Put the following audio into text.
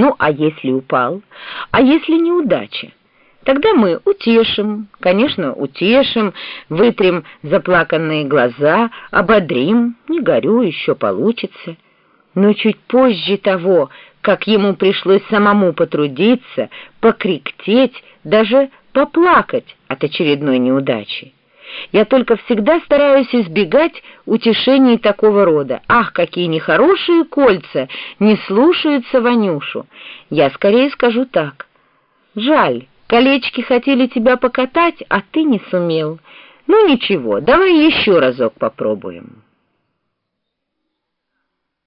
Ну, а если упал? А если неудача? Тогда мы утешим, конечно, утешим, вытрем заплаканные глаза, ободрим, не горю, еще получится. Но чуть позже того, как ему пришлось самому потрудиться, покриктеть, даже поплакать от очередной неудачи. Я только всегда стараюсь избегать утешений такого рода. Ах, какие нехорошие кольца, не слушаются Ванюшу. Я скорее скажу так. Жаль, колечки хотели тебя покатать, а ты не сумел. Ну ничего, давай еще разок попробуем».